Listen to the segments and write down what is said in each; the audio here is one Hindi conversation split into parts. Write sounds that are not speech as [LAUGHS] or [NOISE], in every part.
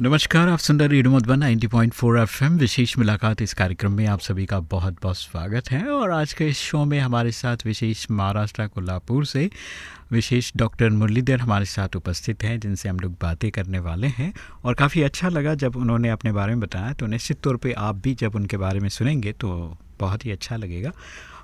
नमस्कार, आप सुन रहे रेडियो मधुबन 90.4 एफएम। विशेष मुलाकात इस कार्यक्रम में आप सभी का बहुत बहुत स्वागत है और आज के इस शो में हमारे साथ विशेष महाराष्ट्र कोल्हापुर से विशेष डॉक्टर मुरलीधर हमारे साथ उपस्थित हैं, जिनसे हम लोग बातें करने वाले हैं। और काफ़ी अच्छा लगा जब उन्होंने अपने बारे में बताया तो निश्चित तौर पर आप भी जब उनके बारे में सुनेंगे तो बहुत ही अच्छा लगेगा।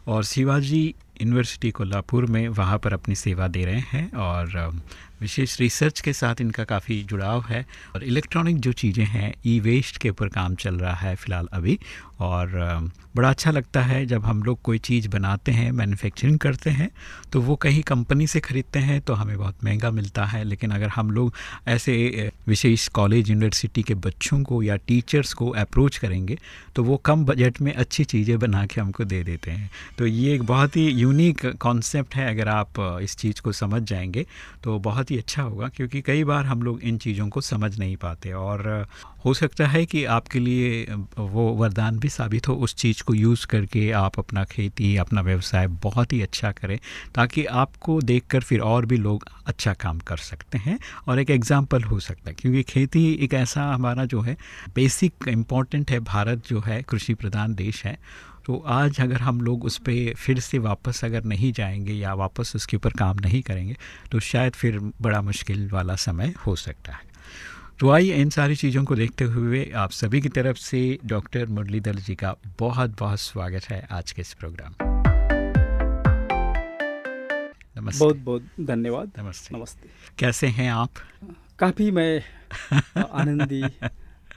और शिवाजी यूनिवर्सिटी कोल्हापुर में वहाँ पर अपनी सेवा दे रहे हैं और विशेष रिसर्च के साथ इनका काफ़ी जुड़ाव है और इलेक्ट्रॉनिक जो चीज़ें हैं ई वेस्ट के ऊपर काम चल रहा है फ़िलहाल अभी और बड़ा अच्छा लगता है जब हम लोग कोई चीज़ बनाते हैं मैन्युफैक्चरिंग करते हैं तो वो कहीं कंपनी से ख़रीदते हैं तो हमें बहुत महँगा मिलता है। लेकिन अगर हम लोग ऐसे विशेष कॉलेज यूनिवर्सिटी के बच्चों को या टीचर्स को अप्रोच करेंगे तो वो कम बजट में अच्छी चीज़ें बना के हमको दे देते हैं। तो ये एक बहुत ही यूनिक कॉन्सेप्ट है, अगर आप इस चीज़ को समझ जाएँगे तो बहुत ही अच्छा होगा, क्योंकि कई बार हम लोग इन चीज़ों को समझ नहीं पाते और हो सकता है कि आपके लिए वो वरदान भी साबित हो उस चीज़ को यूज़ करके आप अपना खेती, अपना व्यवसाय बहुत ही अच्छा करें, ताकि आपको देखकर फिर और भी लोग अच्छा काम कर सकते हैं और एक एग्ज़ाम्पल हो सकता है, क्योंकि खेती एक ऐसा हमारा जो है बेसिक इंपॉर्टेंट है, भारत जो है, कृषि प्रधान देश है तो आज अगर हम लोग उस पर फिर से वापस अगर नहीं जाएँगे या वापस उसके ऊपर काम नहीं करेंगे तो शायद फिर बड़ा मुश्किल वाला समय हो सकता है। तो आइए इन सारी चीज़ों को देखते हुए आप सभी की तरफ़ से डॉक्टर मुरलीधर जी का बहुत बहुत स्वागत है आज के इस प्रोग्राम नमस्ते। बहुत बहुत धन्यवाद। नमस्ते। नमस्ते। कैसे हैं आप? काफ़ी मैं आनंदी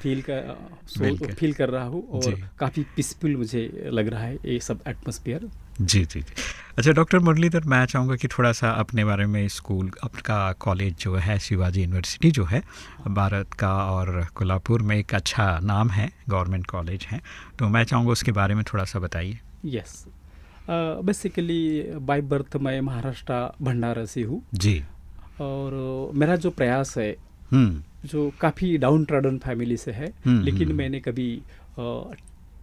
फील कर फील कर रहा हूँ और काफ़ी पीसफुल मुझे लग रहा है ये सब एटमोसफियर जी जी जी। अच्छा डॉक्टर मुरलीधर मैं चाहूँगा कि थोड़ा सा अपने बारे में स्कूल आपका कॉलेज जो है शिवाजी यूनिवर्सिटी जो है भारत का और कोल्हापुर में एक अच्छा नाम है गवर्नमेंट कॉलेज है। तो मैं चाहूँगा उसके बारे में थोड़ा सा बताइए। यस बेसिकली बाय बर्थ मैं महाराष्ट्र भंडारा से हूँ। जी। और मेरा जो प्रयास है जो काफ़ी डाउन ट्राडन फैमिली से है लेकिन मैंने कभी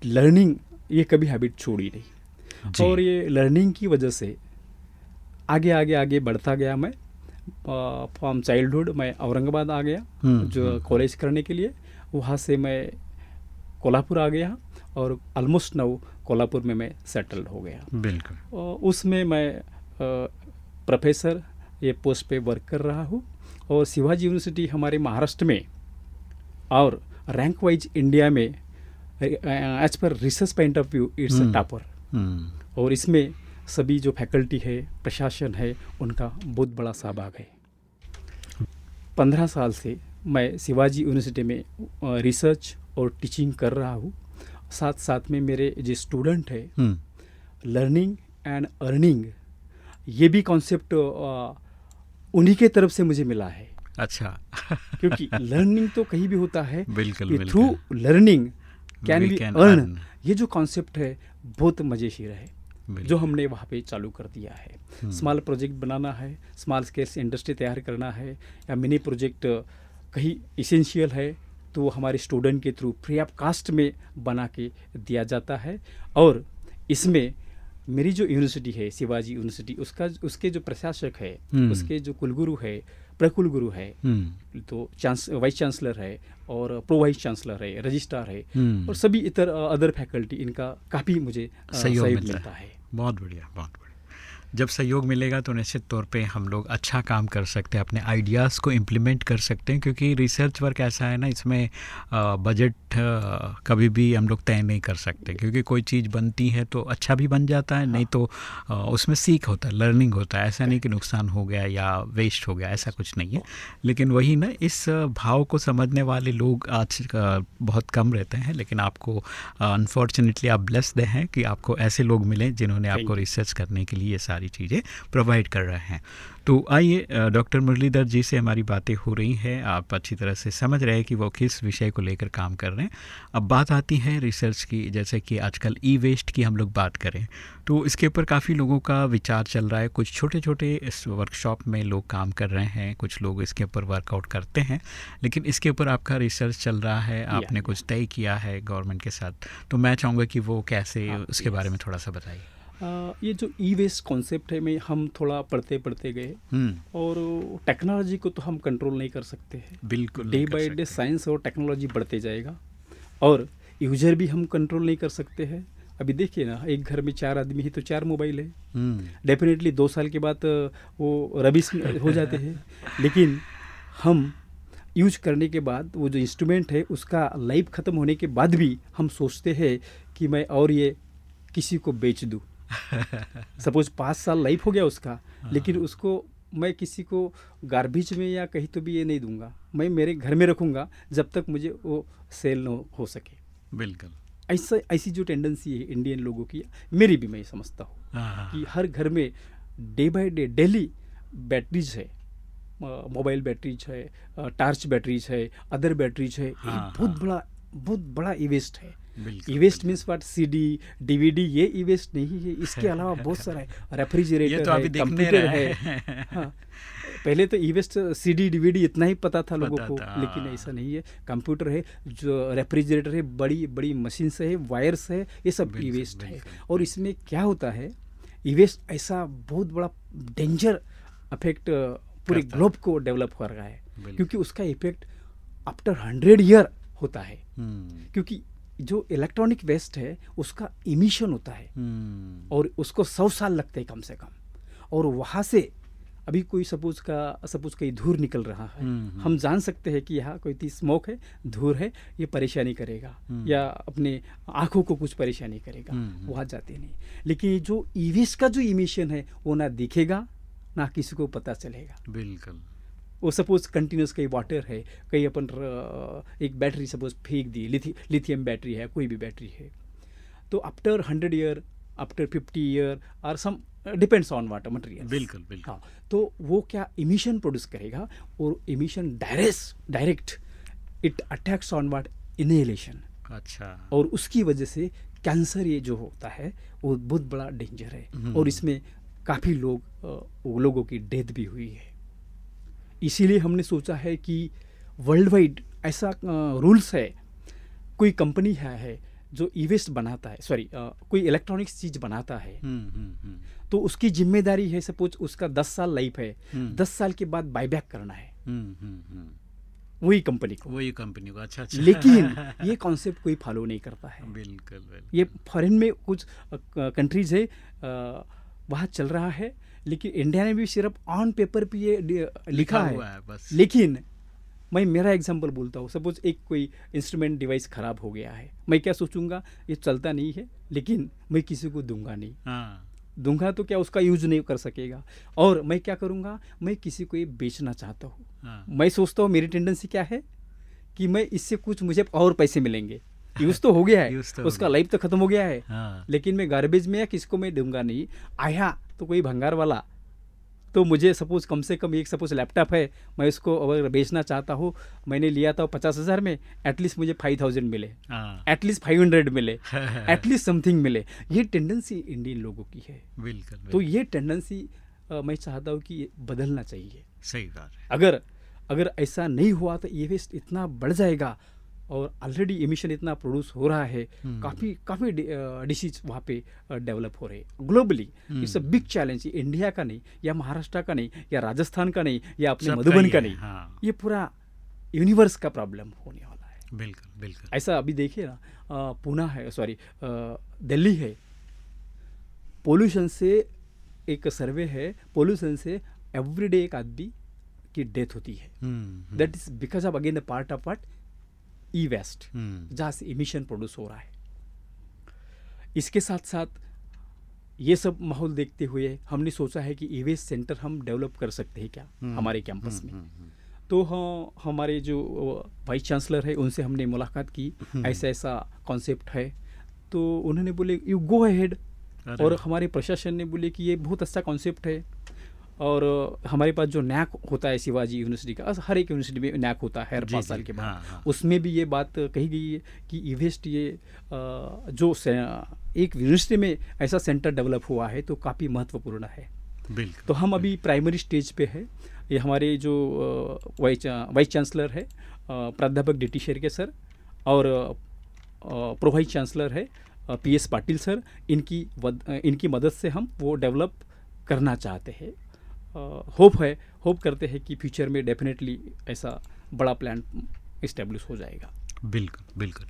लर्निंग ये कभी हैबिट छोड़ी नहीं। और ये लर्निंग की वजह से आगे आगे आगे बढ़ता गया मैं। फ्रॉम चाइल्डहुड मैं औरंगाबाद आ गया जो कॉलेज करने के लिए। वहाँ से मैं कोल्हापुर आ गया और ऑलमोस्ट नाउ कोल्हापुर में मैं सेटल हो गया। बिल्कुल। उसमें मैं प्रोफेसर ये पोस्ट पे वर्क कर रहा हूँ। और शिवाजी यूनिवर्सिटी हमारे महाराष्ट्र में और रैंक वाइज इंडिया में as per research point of view it's a topper और इसमें सभी जो फैकल्टी है प्रशासन है उनका बहुत बड़ा सहभाग है। पंद्रह साल से मैं शिवाजी यूनिवर्सिटी में रिसर्च और टीचिंग कर रहा हूँ। साथ साथ में मेरे जो स्टूडेंट है लर्निंग एंड अर्निंग ये भी कॉन्सेप्ट उन्हीं के तरफ़ से मुझे मिला है। अच्छा। क्योंकि लर्निंग तो कहीं भी होता है। बिल्कुल through learning can we earn ये जो कॉन्सेप्ट है बहुत मजेशीर है। जो हमने वहाँ पे चालू कर दिया है। स्मॉल प्रोजेक्ट बनाना है स्मॉल स्केल इंडस्ट्री तैयार करना है या मिनी प्रोजेक्ट कहीं इसेंशियल है तो हमारे स्टूडेंट के थ्रू फ्री ऑफ़ कास्ट में बना के दिया जाता है। और इसमें मेरी जो यूनिवर्सिटी है शिवाजी यूनिवर्सिटी उसका उसके जो प्रशासक है उसके जो कुलगुरु है प्रकुल गुरु है तो चांस वाइस चांसलर है और प्रो वाइस चांसलर है रजिस्ट्रार है और सभी इतर अदर फैकल्टी इनका काफ़ी मुझे सहयोग मिलता है। बहुत बढ़िया बहुत बढ़िया। जब सहयोग मिलेगा तो निश्चित तौर पे हम लोग अच्छा काम कर सकते हैं अपने आइडियाज़ को इम्प्लीमेंट कर सकते हैं क्योंकि रिसर्च वर्क ऐसा है ना इसमें बजट कभी भी हम लोग तय नहीं कर सकते क्योंकि कोई चीज़ बनती है तो अच्छा भी बन जाता है नहीं तो उसमें सीख होता है लर्निंग होता है ऐसा नहीं कि नुकसान हो गया या वेस्ट हो गया ऐसा कुछ नहीं है। लेकिन वही ना इस भाव को समझने वाले लोग आज बहुत कम रहते हैं लेकिन आपको अनफॉर्चुनेटली आप ब्लेस्ड हैं कि आपको ऐसे लोग मिले जिन्होंने आपको रिसर्च करने के लिए सारी सारी चीज़ें प्रोवाइड कर रहे हैं। तो आइए डॉक्टर मुरलीधर जी से हमारी बातें हो रही हैं। आप अच्छी तरह से समझ रहे हैं कि वो किस विषय को लेकर काम कर रहे हैं। अब बात आती है रिसर्च की जैसे कि आजकल ई वेस्ट की हम लोग बात करें। तो इसके ऊपर काफ़ी लोगों का विचार चल रहा है। कुछ छोटे छोटे इस वर्कशॉप में लोग काम कर रहे हैं कुछ लोग इसके ऊपर वर्कआउट करते हैं। लेकिन इसके ऊपर आपका रिसर्च चल रहा है आपने कुछ तय किया है गवर्नमेंट के साथ। तो मैं चाहूँगा कि वो कैसे हाँ, उसके बारे में थोड़ा सा बताइए। ये जो ई वेस्ट कॉन्सेप्ट है में हम थोड़ा पढ़ते पढ़ते गए। हम्म। और टेक्नोलॉजी को तो हम कंट्रोल नहीं कर सकते हैं। बिल्कुल डे बाय डे साइंस और टेक्नोलॉजी बढ़ते जाएगा। और यूज़र भी हम कंट्रोल नहीं कर सकते हैं। अभी देखिए ना एक घर में चार आदमी है तो चार मोबाइल है। डेफिनेटली। दो साल के बाद वो रबिश हो जाते हैं। लेकिन हम यूज़ करने के बाद वो जो इंस्ट्रूमेंट है उसका लाइफ ख़त्म होने के बाद भी हम सोचते हैं कि मैं और ये किसी को बेच दूँ। सपोज़ पाँच साल लाइफ हो गया उसका हाँ। लेकिन उसको मैं किसी को गार्बेज में या कहीं तो भी ये नहीं दूँगा। मैं मेरे घर में रखूँगा जब तक मुझे वो सेल न हो सके। बिल्कुल। ऐसा ऐसी जो टेंडेंसी है इंडियन लोगों की मेरी भी मैं समझता हूँ हाँ, हाँ, कि हर घर में day by day daily batteries है। मोबाइल बैटरीज है टार्च बैटरीज है अदर बैटरीज है। हाँ, बहुत बड़ा बहुत बड़ा इवेस्ट है। E waste means what C D DVD ये ई वेस्ट नहीं है इसके [LAUGHS] अलावा बहुत सारा है। रेफ्रिजरेटर तो है कंप्यूटर है। हाँ। पहले तो e waste C D D D इतना ही पता था लोगों को लेकिन। ऐसा नहीं है। कंप्यूटर है जो रेफ्रिजरेटर है बड़ी बड़ी मशीन से है वायर्स है ये सब ई वेस्ट है। और इसमें क्या होता है ई वेस्ट ऐसा बहुत बड़ा डेंजर अफेक्ट पूरे ग्लोब को डेवलप कर रहा है। क्योंकि उसका इफ़ेक्ट आफ्टर हंड्रेड ईयर होता है। हम्म। क्योंकि जो इलेक्ट्रॉनिक वेस्ट है उसका इमिशन होता है। हम्म। और उसको सौ साल लगते हैं कम से कम। और वहाँ से अभी कोई सपोज़ का सपोज़ कहीं धूर निकल रहा है। हम्म, हम जान सकते हैं कि यहाँ कोई स्मोक है धूर है ये परेशानी करेगा। या अपने आँखों को कुछ परेशानी करेगा। वहाँ जाते नहीं। लेकिन जो ईवीएस का जो इमिशन है वो ना दिखेगा ना किसी को पता चलेगा। बिल्कुल। वो सपोज़ कंटिन्यूस कहीं वाटर है कहीं अपन एक बैटरी सपोज़ फेंक दी लिथि लिथियम बैटरी है कोई भी बैटरी है। तो after hundred year after fifty year और some depends on water material बिल्कुल बिल्कुल। हाँ तो वो क्या इमिशन प्रोड्यूस करेगा और emission direct direct it attacks on what inhalation अच्छा। और उसकी वजह से कैंसर ये जो होता है वो बहुत बड़ा डेंजर है। हम्म। और इसमें काफ़ी लोग लोगों की डेथ भी हुई है। इसीलिए हमने सोचा है कि वर्ल्ड वाइड ऐसा रूल्स है। कोई कंपनी है, है जो ई वेस्ट बनाता है सॉरी कोई इलेक्ट्रॉनिक्स चीज़ बनाता है हुँ, हुँ, हुँ. तो उसकी ज़िम्मेदारी है सपोज़ उसका दस साल लाइफ है दस साल के बाद बायबैक करना है। वही कंपनी को। वही कंपनी को अच्छा अच्छा। लेकिन [LAUGHS] ये कॉन्सेप्ट कोई फॉलो नहीं करता है। बिल्कुल। ये फॉरेन में कुछ कंट्रीज़ है वहाँ चल रहा है लेकिन इंडिया ने भी सिर्फ़ ऑन पेपर पे ये लिखा लिखा है, है बस। लेकिन मैं मेरा एग्जांपल बोलता हूँ। सपोज़ एक कोई इंस्ट्रूमेंट डिवाइस खराब हो गया है। मैं क्या सोचूँगा? ये चलता नहीं है लेकिन मैं किसी को दूँगा नहीं। हाँ। दूँगा तो क्या उसका यूज़ नहीं कर सकेगा? और मैं क्या करूँगा? मैं किसी को ये बेचना चाहता हूँ। हाँ। मैं सोचता हूँ मेरी टेंडेंसी क्या है? कि मैं इससे कुछ मुझे और पैसे मिलेंगे। यूज़ तो हो गया है। तो उसका लाइफ तो खत्म हो गया है। हाँ। लेकिन मैं गार्बेज में या किसको मैं दूँगा नहीं। आया तो कोई भंगार वाला। तो मुझे सपोज़ कम से कम एक सपोज़ लैपटॉप है मैं उसको अगर बेचना चाहता हूँ मैंने लिया था पचास हज़ार में एटलीस्ट मुझे फाइव थाउज़ेंड मिले। एटलीस्ट फाइव हंड्रेड मिले। [LAUGHS] एटलीस्ट समथिंग मिले। ये टेंडेंसी इंडियन लोगों की है। बिल्कुल तो ये टेंडेंसी मैं चाहता हूँ कि बदलना चाहिए। सही बात अगर अगर ऐसा नहीं हुआ तो ये वेस्ट इतना बढ़ जाएगा। और ऑलरेडी एमिशन इतना प्रोड्यूस हो रहा है हम्म। काफ़ी काफ़ी डिसीज वहाँ पे डेवलप हो रहे हैं। Globally it's a big challenge India का नहीं या महाराष्ट्र का नहीं या राजस्थान का नहीं या अपने मधुबन का नहीं। हाँ। ये पूरा यूनिवर्स का प्रॉब्लम होने वाला है। बिल्कुल बिल्कुल। ऐसा अभी देखिए ना पूना है सॉरी दिल्ली है। पोल्यूशन से एक सर्वे है पोल्यूशन से एवरीडे एक आदमी की डेथ होती है। That is because of again the part of what e waste hmm. जहाँ से इमिशन प्रोड्यूस हो रहा है। इसके साथ साथ ये सब माहौल देखते हुए हमने सोचा है कि ई वेस्ट सेंटर हम डेवलप कर सकते हैं क्या hmm. हमारे कैंपस hmm. में। तो हाँ हमारे जो वाइस चांसलर है उनसे हमने मुलाकात की। ऐसा ऐसा कॉन्सेप्ट है। तो उन्होंने बोले यू गो अहेड और हमारे प्रशासन ने बोले कि ये बहुत अच्छा कॉन्सेप्ट है। और हमारे पास जो नैक होता है शिवाजी यूनिवर्सिटी का हर एक यूनिवर्सिटी में नैक होता है हर पाँच साल के बाद। हाँ, हाँ. उसमें भी ये बात कही गई है कि इवेस्ट ये जो एक यूनिवर्सिटी में ऐसा सेंटर डेवलप हुआ है तो काफ़ी महत्वपूर्ण है। बिल्कुल। तो हम अभी प्राइमरी स्टेज पे है। ये हमारे जो वाइस वाइस चांसलर है प्राध्यापक डी टी शेरके सर और प्रो वाइस चांसलर है पी एस पाटिल सर। इनकी इनकी मदद से हम वो डेवलप करना चाहते हैं। होप है, होप करते हैं कि फ्यूचर में डेफिनेटली ऐसा बड़ा प्लान इस्टेब्लिश हो जाएगा। बिल्कुल बिल्कुल।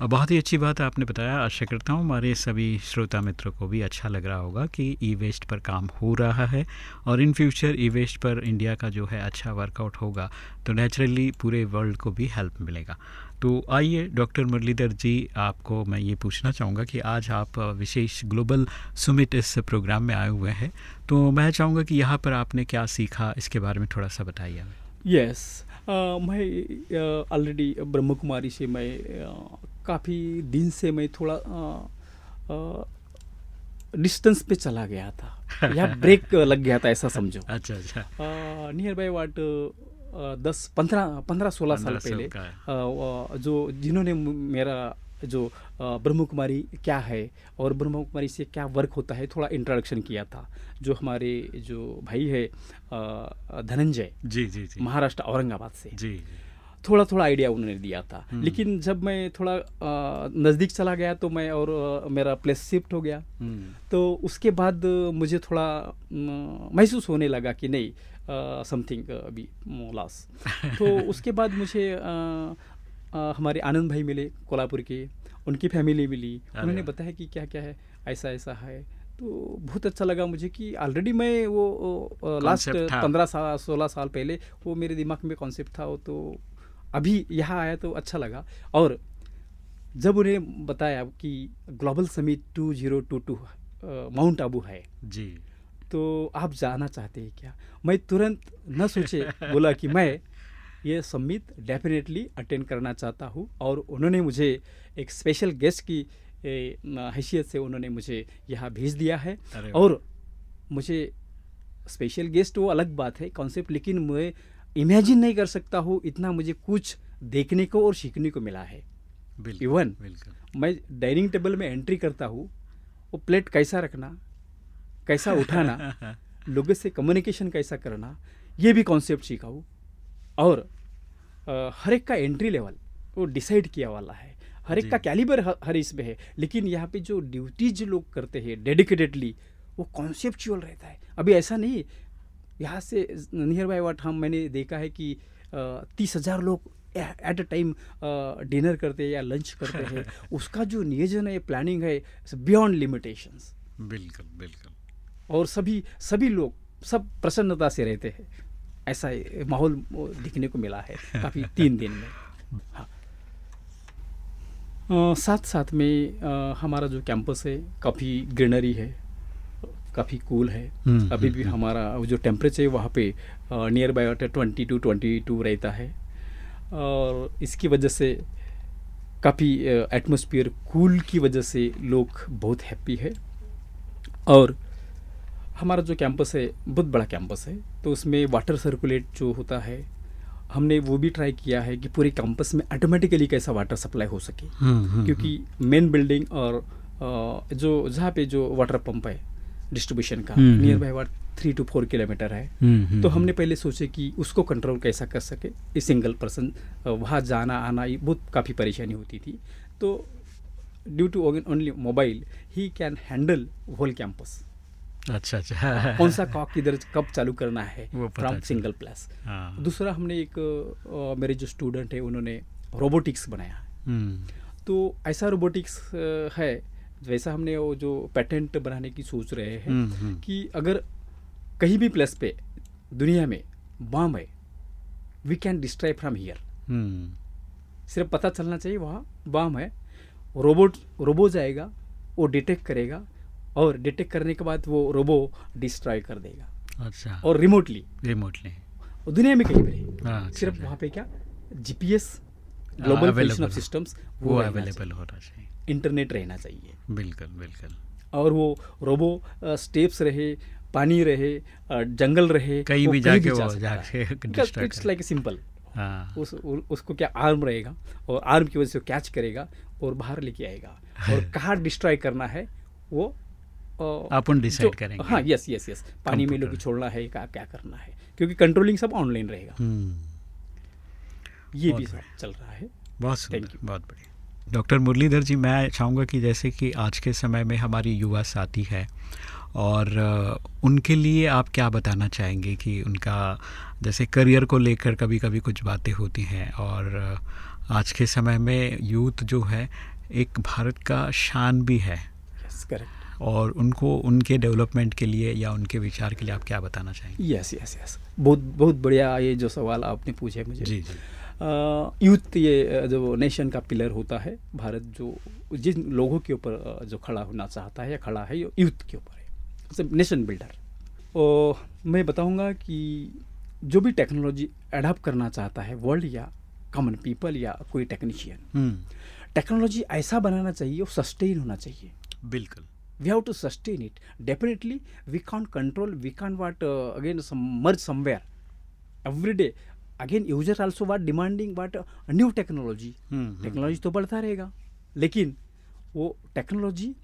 बहुत ही अच्छी बात आपने बताया। आशा करता हूँ हमारे सभी श्रोता मित्रों को भी अच्छा लग रहा होगा कि ई वेस्ट पर काम हो रहा है और इन फ्यूचर ई वेस्ट पर इंडिया का जो है अच्छा वर्कआउट होगा तो नेचुरली पूरे वर्ल्ड को भी हेल्प मिलेगा। तो आइए डॉक्टर मुरलीधर जी, आपको मैं ये पूछना चाहूँगा कि आज आप विशेष ग्लोबल सुमिट इस प्रोग्राम में आए हुए हैं तो मैं चाहूँगा कि यहाँ पर आपने क्या सीखा, इसके बारे में थोड़ा सा बताइए हमें। यस मैं ऑलरेडी ब्रह्म कुमारी से मैं काफ़ी दिन से मैं थोड़ा डिस्टेंस पे चला गया था। [LAUGHS] या ब्रेक लग गया था ऐसा समझो। अच्छा अच्छा। नियर बाय वाट दस पंद्रह पंद्रह सोलह साल पहले जो जिन्होंने मेरा जो ब्रह्म कुमारी क्या है और ब्रह्म कुमारी से क्या वर्क होता है थोड़ा इंट्रोडक्शन किया था। जो हमारे जो भाई है धनंजय जी जी जी। महाराष्ट्र औरंगाबाद से। जी। थोड़ा थोड़ा आइडिया उन्होंने दिया था। हम्म। लेकिन जब मैं थोड़ा नज़दीक चला गया तो मैं और आ, मेरा प्लेस शिफ्ट हो गया। हम्म। तो उसके बाद मुझे थोड़ा महसूस होने लगा कि नहीं समथिंग अभी लॉस [LAUGHS] तो उसके बाद मुझे आ, आ, हमारे आनंद भाई मिले कोल्हापुर के। उनकी फैमिली मिली। उन्होंने बताया कि क्या क्या है ऐसा ऐसा है। तो बहुत अच्छा लगा मुझे कि ऑलरेडी मैं वो लास्ट पंद्रह साल सोलह साल पहले वो मेरे दिमाग में कॉन्सेप्ट था वो तो अभी यहाँ आया तो अच्छा लगा। और जब उन्हें बताया कि global summit two zero two two Mount Abu है जी। तो आप जाना चाहते हैं क्या? मैं तुरंत न सोचे [LAUGHS] बोला कि मैं ये समिट डेफिनेटली अटेंड करना चाहता हूँ। और उन्होंने मुझे एक स्पेशल गेस्ट की हैसियत से उन्होंने मुझे यहाँ भेज दिया है। और मुझे स्पेशल गेस्ट वो अलग बात है कॉन्सेप्ट लेकिन मैं इमेजिन नहीं कर सकता हूँ इतना मुझे कुछ देखने को और सीखने को मिला है। इवन मैं डाइनिंग टेबल में एंट्री करता हूँ वो प्लेट कैसा रखना कैसा उठाना [LAUGHS] लोगों से कम्युनिकेशन कैसा करना ये भी कॉन्सेप्ट सीखा हूँ और हर एक का एंट्री लेवल वो डिसाइड किया वाला है। हर एक का कैलिबर हर इसमें है। लेकिन यहाँ पे जो ड्यूटीज़ लोग करते हैं डेडिकेटेडली वो कॉन्सेप्चुअल रहता है। अभी ऐसा नहीं यहाँ से नियर बाय वाट हम मैंने देखा है कि तीस हज़ार लोग एट अ टाइम डिनर करते हैं या लंच करते हैं। [LAUGHS] उसका जो नियोजन है प्लानिंग है बियॉन्ड लिमिटेशंस बिल्कुल बिल्कुल। और सभी सभी लोग सब प्रसन्नता से रहते हैं। ऐसा माहौल दिखने को मिला है काफ़ी [LAUGHS] तीन दिन में। हाँ। साथ साथ में आ, हमारा जो कैंपस है काफ़ी ग्रीनरी है। काफ़ी कूल है। हम्म, अभी हम्म, भी हम्म। हमारा जो टेम्परेचर है वहाँ पे near by twenty two twenty two रहता है। और इसकी वजह से काफ़ी एटमोसफियर कूल की वजह से लोग बहुत हैप्पी है। और हमारा जो कैंपस है बहुत बड़ा कैंपस है तो उसमें वाटर सर्कुलेट जो होता है हमने वो भी ट्राई किया है कि पूरे कैंपस में ऑटोमेटिकली कैसा वाटर सप्लाई हो सके। क्योंकि मेन बिल्डिंग और जो जहाँ पे जो वाटर पंप है डिस्ट्रीब्यूशन का। Near by what three to four kilometre है। हम्म, हम्म, तो हमने हम्म। पहले सोचे कि उसको कंट्रोल कैसा कर सके? इस सिंगल पर्सन वहाँ जाना आना ये बहुत काफ़ी परेशानी होती थी। तो ड्यू टू ओनली मोबाइल ही कैन हैंडल होल कैंपस अच्छा अच्छा। कौन सा कॉक किधर कब चालू करना है फ्रॉम सिंगल प्लस दूसरा हमने एक आ, मेरे जो स्टूडेंट है उन्होंने रोबोटिक्स बनाया। तो ऐसा रोबोटिक्स है वैसा हमने वो जो पेटेंट बनाने की सोच रहे हैं हम्म, हम्म। कि अगर कहीं भी प्लेस पे दुनिया में बम है we can destroy from here सिर्फ़ पता चलना चाहिए वहाँ बम है रोबोट रोबो जाएगा वो डिटेक्ट करेगा और डिटेक्ट करने के बाद वो रोबो डिस्ट्रॉय कर देगा। अच्छा। और रिमोटली रिमोटली दुनिया में कहीं भी हाँ, अच्छा, सिर्फ़ अच्छा। वहाँ पे क्या? जीपीएस ग्लोबल सिस्टम्स वो अवेलेबल होना चाहिए। इंटरनेट रहना चाहिए। बिल्कुल बिल्कुल। और वो रोबो स्टेप्स रहे पानी रहे जंगल रहे कहीं भी जाके वो जाके इट्स लाइक सिंपल उस उसको क्या आर्म रहेगा और आर्म की वजह से कैच करेगा और बाहर लेके आएगा। और [LAUGHS] कहाँ डिस्ट्रॉय करना है वो अपन डिसाइड करेंगे। हाँ यस यस यस पानी में लोग छोड़ना है क्या क्या करना है। क्योंकि कंट्रोलिंग सब ऑनलाइन रहेगा। ये भी चल रहा है। बहुत यू बहुत बढ़िया। डॉक्टर मुरलीधर जी मैं चाहूँगा कि जैसे कि आज के समय में हमारी युवा साथी है और उनके लिए आप क्या बताना चाहेंगे कि उनका जैसे करियर को लेकर कभी कभी कुछ बातें होती हैं और आज के समय में यूथ जो है एक भारत का शान भी है। Yes, और उनको उनके डेवलपमेंट के लिए या उनके विचार के लिए आप क्या बताना चाहेंगे? यस यस यस बहुत बहुत बढ़िया ये जो सवाल आपने पूछे मुझे। जी जी। यूथ ये जो नेशन का पिलर होता है भारत जो जिन लोगों के ऊपर जो खड़ा होना चाहता है या खड़ा है यूथ के ऊपर है। नेशन बिल्डर और मैं बताऊँगा कि जो भी टेक्नोलॉजी एडाप्ट करना चाहता है वर्ल्ड या कॉमन पीपल या कोई टेक्नीशियन टेक्नोलॉजी ऐसा बनाना चाहिए और सस्टेन होना चाहिए। बिल्कुल। We have to sustain it definitely we can't control we can't what again merge somewhere every day again user also what demanding what new technology technology तो बढ़ता रहेगा। लेकिन वो टेक्नोलॉजी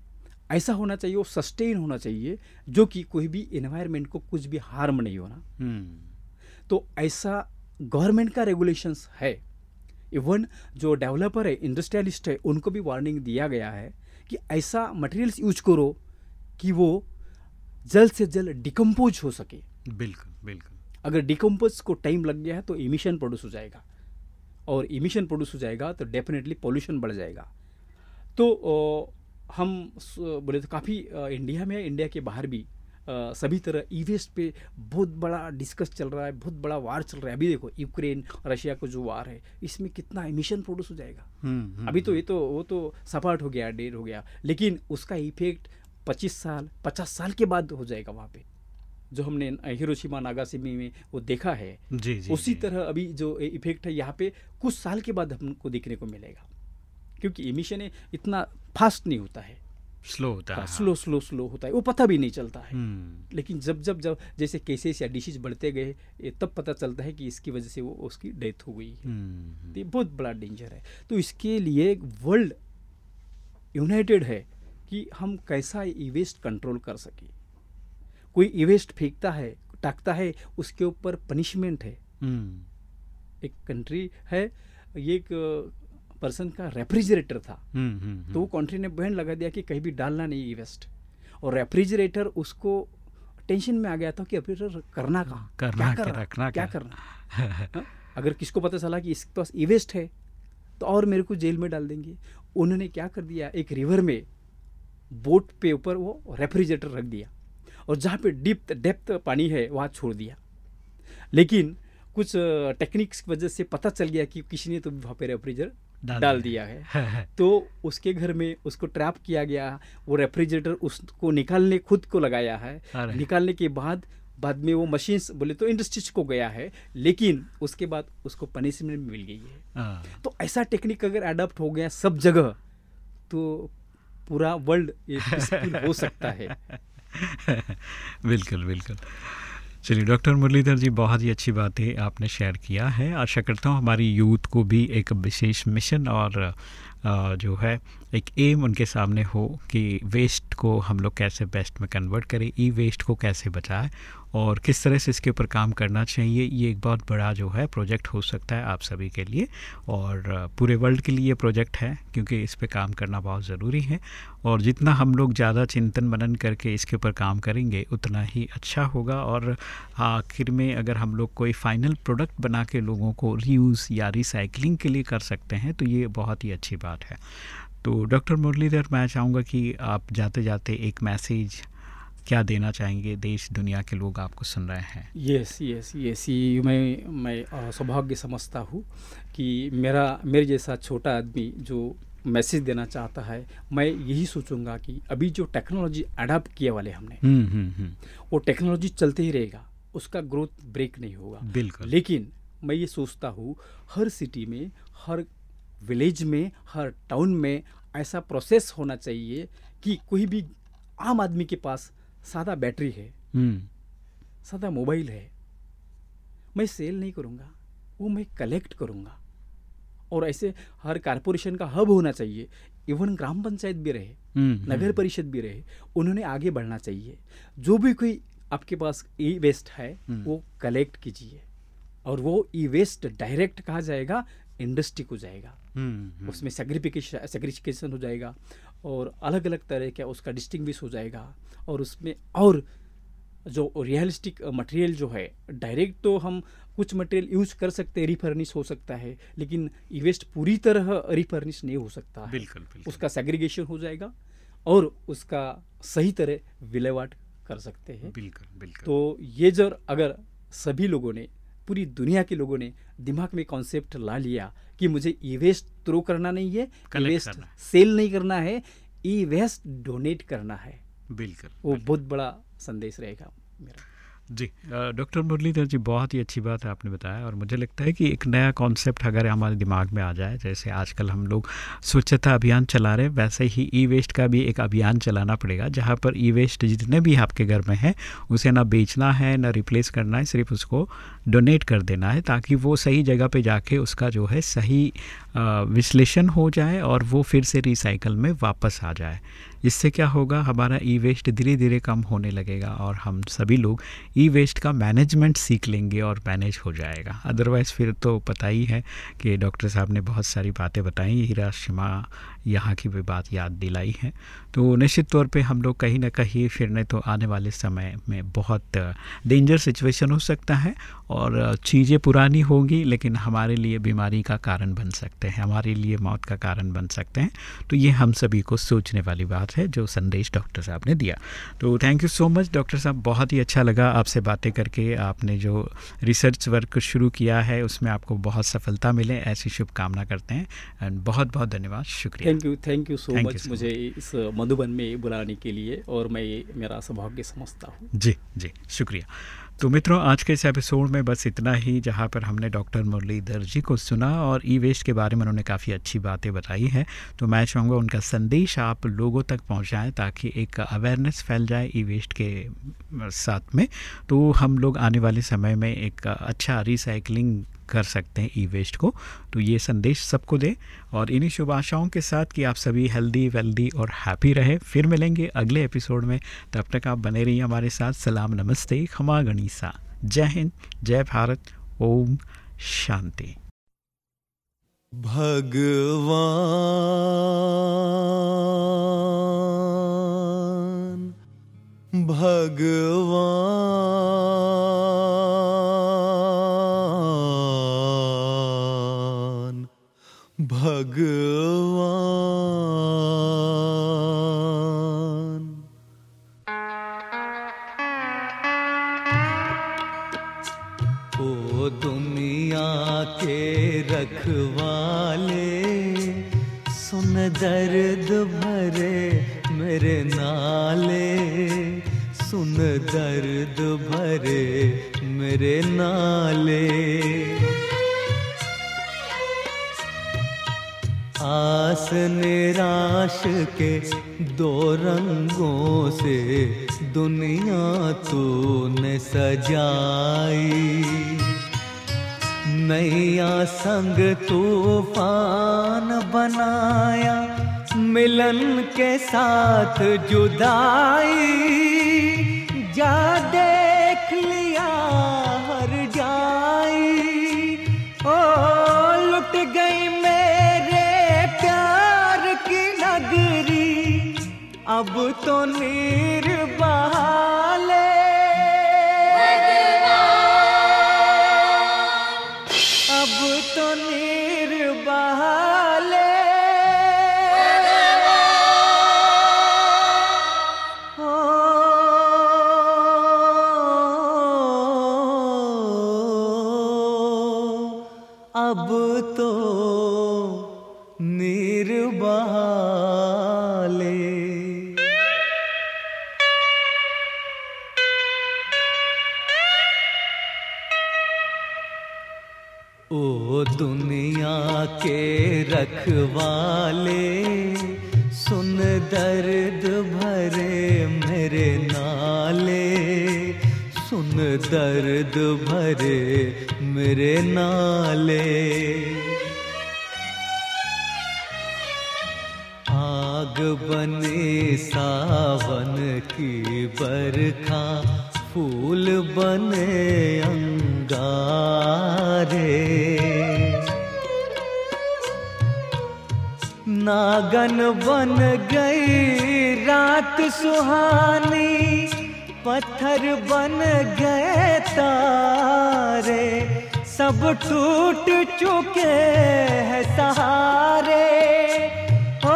ऐसा होना चाहिए वो सस्टेन होना चाहिए जो कि कोई भी इन्वायरमेंट को कुछ भी हार्म नहीं होना। hmm. तो ऐसा गवर्नमेंट का रेगुलेशंस है। इवन जो डेवलपर है इंडस्ट्रियलिस्ट है उनको भी वार्निंग दिया गया है कि ऐसा मटेरियल्स यूज़ करो कि वो जल्द से जल्द डिकम्पोज हो सके। बिल्कुल बिल्कुल। अगर डिकम्पोज को टाइम लग गया है तो इमिशन प्रोड्यूस हो जाएगा। और इमिशन प्रोड्यूस हो जाएगा तो डेफिनेटली पॉल्यूशन बढ़ जाएगा। तो हम बोले तो काफ़ी इंडिया में इंडिया के बाहर भी सभी तरह ई वेस्ट पे बहुत बड़ा डिस्कस चल रहा है बहुत बड़ा वार चल रहा है। अभी देखो यूक्रेन रशिया को जो वार है इसमें कितना एमिशन प्रोड्यूस हो जाएगा। हम्म, हम्म, अभी तो ये तो वो तो सपाट हो गया डेढ़ हो गया। लेकिन उसका इफ़ेक्ट पच्चीस साल पचास साल के बाद हो जाएगा वहाँ पे। जो हमने हिरोशिमा नागासिमी में वो देखा है जी, जी, उसी जी. तरह अभी जो इफ़ेक्ट है यहाँ पे कुछ साल के बाद हमको देखने को मिलेगा। क्योंकि इमिशन इतना फास्ट नहीं होता है। स्लो होता है स्लो स्लो स्लो होता है। वो पता भी नहीं चलता है। लेकिन जब जब जब जैसे केसेस या डिशीज बढ़ते गए तब पता चलता है कि इसकी वजह से वो उसकी डेथ हो गई। है तो ये बहुत बड़ा डेंजर है। तो इसके लिए वर्ल्ड यूनाइटेड है कि हम कैसा ई वेस्ट कंट्रोल कर सके। कोई इवेस्ट फेंकता है टाकता है उसके ऊपर पनिशमेंट है। एक कंट्री है ये एक पर्सन का रेफ्रिजरेटर था। हुँ, हुँ, तो वो कंट्री ने बैन लगा दिया कि कहीं भी डालना नहीं इवेस्ट और रेफ्रिजरेटर उसको टेंशन में आ गया था कि रेफ्रिजरेटर करना कहाँ? करना क्या कर रखना क्या करना? [LAUGHS] अगर किसको पता चला कि इसके पास इवेस्ट है तो और मेरे को जेल में डाल देंगे। उन्होंने क्या कर दिया? एक रिवर में बोट पे ऊपर वो रेफ्रिजरेटर रख दिया। और जहाँ पे डीप डेप्थ पानी है वहाँ छोड़ दिया। लेकिन कुछ टेक्निक्स की वजह से पता चल गया कि किसी ने तो वहाँ पे रेफ्रिजरेटर डाल, डाल दिया है। तो उसके घर में उसको ट्रैप किया गया वो रेफ्रिजरेटर उसको निकालने खुद को लगाया है। निकालने के बाद बाद में वो मशीन बोले तो इंडस्ट्रीज़ को गया है लेकिन उसके बाद उसको पनिशमेंट मिल गई है। तो ऐसा टेक्निक अगर अडॉप्ट हो गया सब जगह तो पूरा वर्ल्ड हो सकता है। [LAUGHS] [LAUGHS] बिल्कुल बिल्कुल। चलिए, डॉक्टर मुरलीधर जी, बहुत ही अच्छी बात है आपने शेयर किया है। आशा करता हूँ हमारी यूथ को भी एक विशेष मिशन और जो है, एक एम उनके सामने हो कि वेस्ट को हम लोग कैसे बेस्ट में कन्वर्ट करें ई वेस्ट को कैसे बचाएँ और किस तरह से इसके ऊपर काम करना चाहिए, ये एक बहुत बड़ा जो है प्रोजेक्ट हो सकता है आप सभी के लिए और पूरे वर्ल्ड के लिए प्रोजेक्ट है क्योंकि इस पर काम करना बहुत ज़रूरी है और जितना हम लोग ज़्यादा चिंतन मनन करके इसके ऊपर काम करेंगे, उतना ही अच्छा होगा और आखिर में अगर हम लोग कोई फाइनल प्रोडक्ट बना के लोगों को रीयूज़ या रिसाइकलिंग के लिए कर सकते हैं तो ये बहुत ही अच्छी बात है। तो डॉक्टर मुरलीधर मैं चाहूँगा कि आप जाते जाते एक मैसेज क्या देना चाहेंगे देश दुनिया के लोग आपको सुन रहे हैं? यस यस यस ये मैं मैं सौभाग्य समझता हूँ कि मेरा मेरे जैसा छोटा आदमी जो मैसेज देना चाहता है मैं यही सोचूँगा कि अभी जो टेक्नोलॉजी अडाप्ट किए वाले हमने हुँ, हुँ, हुँ. वो टेक्नोलॉजी चलते ही रहेगा उसका ग्रोथ ब्रेक नहीं होगा। बिल्कुल। लेकिन मैं ये सोचता हूँ हर सिटी में हर विलेज में हर टाउन में ऐसा प्रोसेस होना चाहिए कि कोई भी आम आदमी के पास सादा बैटरी है हम्म। सादा मोबाइल है। मैं सेल नहीं करूँगा वो मैं कलेक्ट करूँगा। और ऐसे हर कारपोरेशन का हब होना चाहिए। इवन ग्राम पंचायत भी रहे हम्म, नगर परिषद भी रहे उन्होंने आगे बढ़ना चाहिए। जो भी कोई आपके पास ई वेस्ट है वो कलेक्ट कीजिए। और वो ई वेस्ट डायरेक्ट कहा जाएगा इंडस्ट्री को जाएगा। हम्म, हम्म। उसमें सेग्रीफिकेशन सेग्रीफिकेशन हो जाएगा और अलग अलग तरह का उसका डिस्टिंग हो जाएगा और उसमें और जो रियलिस्टिक मटेरियल जो है डायरेक्ट तो हम कुछ मटेरियल यूज़ कर सकते हैं रिफर्निश हो सकता है लेकिन ई वेस्ट पूरी तरह रिफर्निश नहीं हो सकता है। बिल्कुल, बिल्कुल। उसका सेग्रीगेशन हो जाएगा और उसका सही तरह विलेवाट कर सकते हैं। बिल्कुल बिल्कुल। तो ये जो अगर सभी लोगों ने पूरी दुनिया के लोगों ने दिमाग में कॉन्सेप्ट ला लिया कि मुझे ई वेस्ट थ्रो करना नहीं है ई वेस्ट सेल नहीं करना है ई वेस्ट डोनेट करना है। बिल्कुल वो बहुत बड़ा संदेश रहेगा मेरा। जी डॉक्टर मुरलीधर जी, बहुत ही अच्छी बात है आपने बताया और मुझे लगता है कि एक नया कॉन्सेप्ट अगर हमारे दिमाग में आ जाए, जैसे आजकल हम लोग स्वच्छता अभियान चला रहे हैं, वैसे ही ई वेस्ट का भी एक अभियान चलाना पड़ेगा, जहाँ पर ई वेस्ट जितने भी आपके घर में हैं, उसे ना बेचना है, ना रिप्लेस करना है, सिर्फ़ उसको डोनेट कर देना है, ताकि वो सही जगह पर जाके उसका जो है सही विश्लेषण हो जाए और वो फिर से रिसाइकल में वापस आ जाए। इससे क्या होगा? हमारा ई वेस्ट धीरे धीरे कम होने लगेगा और हम सभी लोग ई वेस्ट का मैनेजमेंट सीख लेंगे और मैनेज हो जाएगा। अदरवाइज़ फिर तो पता ही है कि डॉक्टर साहब ने बहुत सारी बातें बताई, हीरा शिमा यहाँ की भी बात याद दिलाई है। तो निश्चित तौर पे हम लोग कहीं ना कहीं फिर नहीं तो आने वाले समय में बहुत डेंजर सिचुएशन हो सकता है और चीज़ें पुरानी होंगी लेकिन हमारे लिए बीमारी का कारण बन सकते हैं हमारे लिए मौत का कारण बन सकते हैं। तो ये हम सभी को सोचने वाली बात है जो संदेश डॉक्टर साहब ने दिया। तो thank you so much doctor साहब बहुत ही अच्छा लगा आपसे बातें करके। आपने जो रिसर्च वर्क शुरू किया है उसमें आपको बहुत सफलता मिले ऐसी शुभकामना करते हैं। एंड बहुत बहुत धन्यवाद शुक्रिया। Thank you thank you so much मुझे इस मधुबन में बुलाने के लिए और मैं मेरा सौभाग्य समझता हूँ। जी जी शुक्रिया। तो मित्रों, आज के इस एपिसोड में बस इतना ही, जहाँ पर हमने डॉक्टर मुरलीधर जी को सुना और ई वेस्ट के बारे में उन्होंने काफ़ी अच्छी बातें बताई हैं। तो मैं चाहूँगा उनका संदेश आप लोगों तक पहुँचाएँ ताकि एक अवेयरनेस फैल जाए ई वेस्ट के, साथ में। तो हम लोग आने वाले समय में एक अच्छा रिसाइकलिंग कर सकते हैं ई वेस्ट को। तो ये संदेश सबको दें और इन्हीं शुभ आशाओं के साथ कि आप सभी हेल्दी वेल्दी और हैप्पी रहे। फिर मिलेंगे अगले एपिसोड में। तब तक आप बने रहिए हमारे साथ। सलाम, नमस्ते, खमा गणिसा। जय हिंद, जय भारत। ओम शांति। भगवान भगवान। दुनिया के रखवाले, सुन दर्द भरे मेरे नाले, सुन दर्द भरे मेरे नाले। आस निराश के दो रंगों से दुनिया तूने सजाई। नैया संग तूफ़ान बनाया, मिलन के साथ जुदाई। जा देख लिया हर जाई। ओ, लुट गई मेरे प्यार की नगरी। अब तो नीर दर्द भरे मेरे नाले। आग बने सावन की बरखा, फूल बने अंगारे। नागन बन गई रात सुहानी पत्थर बन गए तारे, सब टूट चुके हैं सहारे। ओ,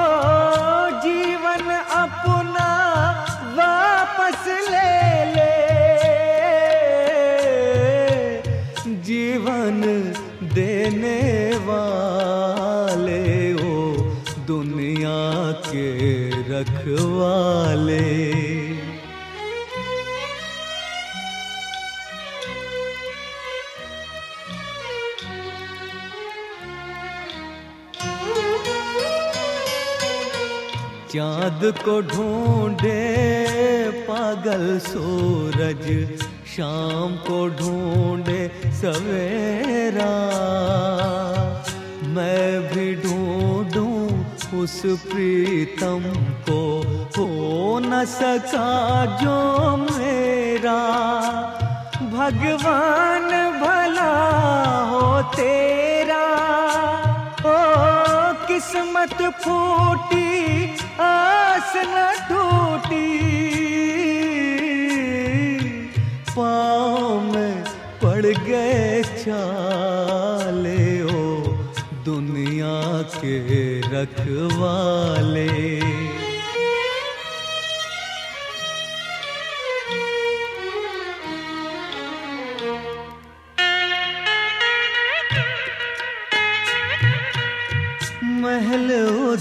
जीवन अपना वापस ले ले। जीवन देने वाले ओ दुनिया के रखवाले। चाँद को ढूंढे, पागल सूरज। शाम को ढूंढे सवेरा। मैं भी ढूंढूं उस प्रीतम को, हो न सका जो मेरा। भगवान भला हो तेरा। ओ किस्मत फूटी आस न टूटी। पाँव में पड़ गए चाले ओ दुनिया के रखवाले।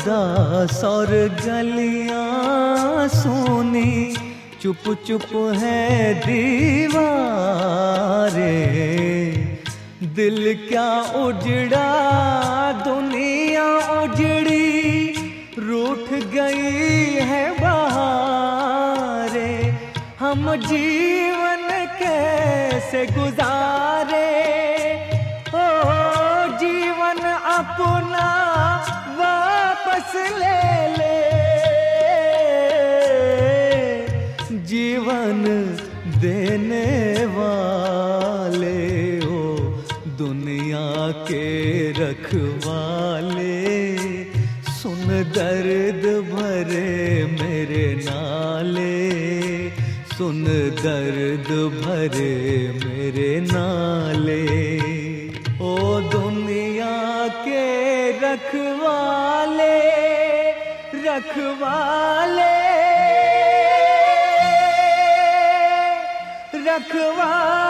उदास और गलियाँ सोनी। चुप चुप है दीवारे। दिल क्या उजड़ा, दुनिया उजड़ी। रूठ गई है बहारे। हम जीवन कैसे गुजारे वापस ले ले। जीवन देने वाले ओ दुनिया के रखवाले। सुन दर्द भरे मेरे नाले, सुन दर्द भरे मेरे नाले। रखवाले। रखवाले।